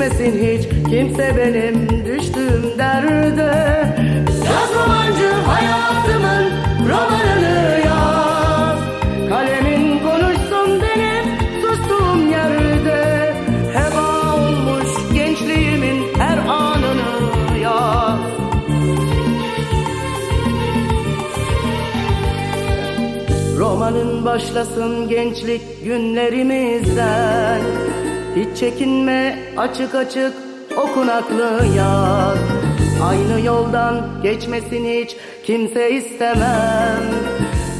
Geçmesin hiç. Kimse benim düştüğüm derde. Yaz romancı hayatımın romanını yaz. Kalemin konuşsun benim sustuğum yerde. Heba olmuş gençliğimin her anını yaz. Romanın başlasın gençlik günlerimizden Hiç çekinme açık açık okunaklı yaz. Aynı yoldan geçmesin hiç kimse istemem.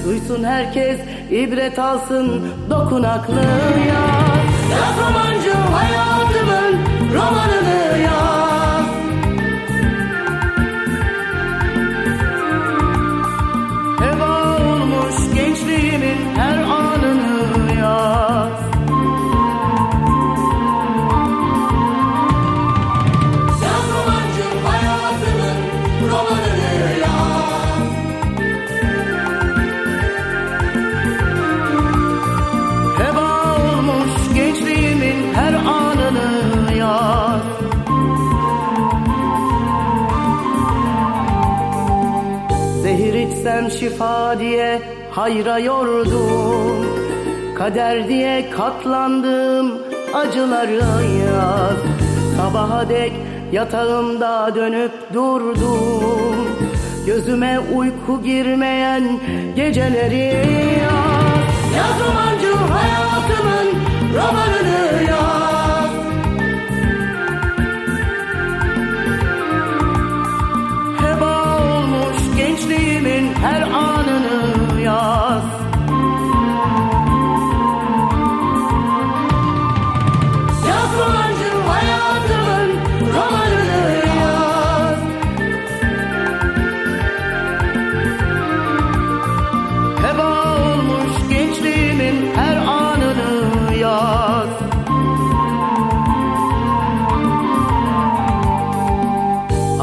Duysun herkes ibret alsın dokunaklı yaz. Yaz romancı hayatımın Zehir içsem şifa diye hayra yordum Kader diye katlandım acıları yaz. Sabaha dek yatağımda dönüp durdum. Gözüme uyku girmeyen geceleri yaz. Yaz romancı hayatımın romanını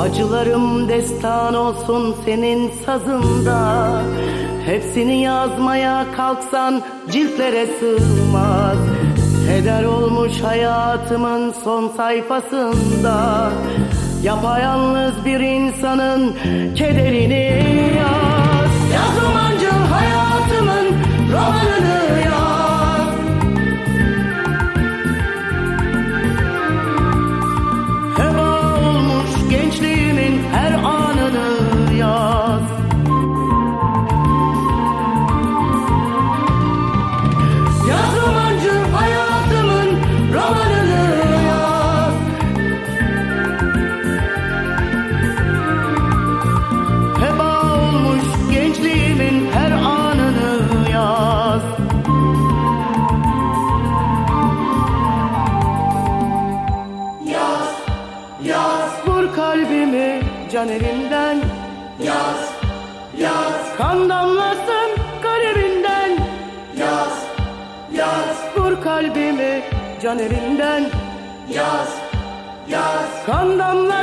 Acılarım destan olsun senin sazında. Hepsini yazmaya kalksan ciltlere sığmaz. Heder olmuş hayatımın son sayfasında. Yapayalnız bir insanın kederini yaz. Yaz can evinden. Yaz, yaz, Kan damlasın garibinden yaz, yaz, Vur kalbimi can evinden. Yaz, yaz. Kan damlasın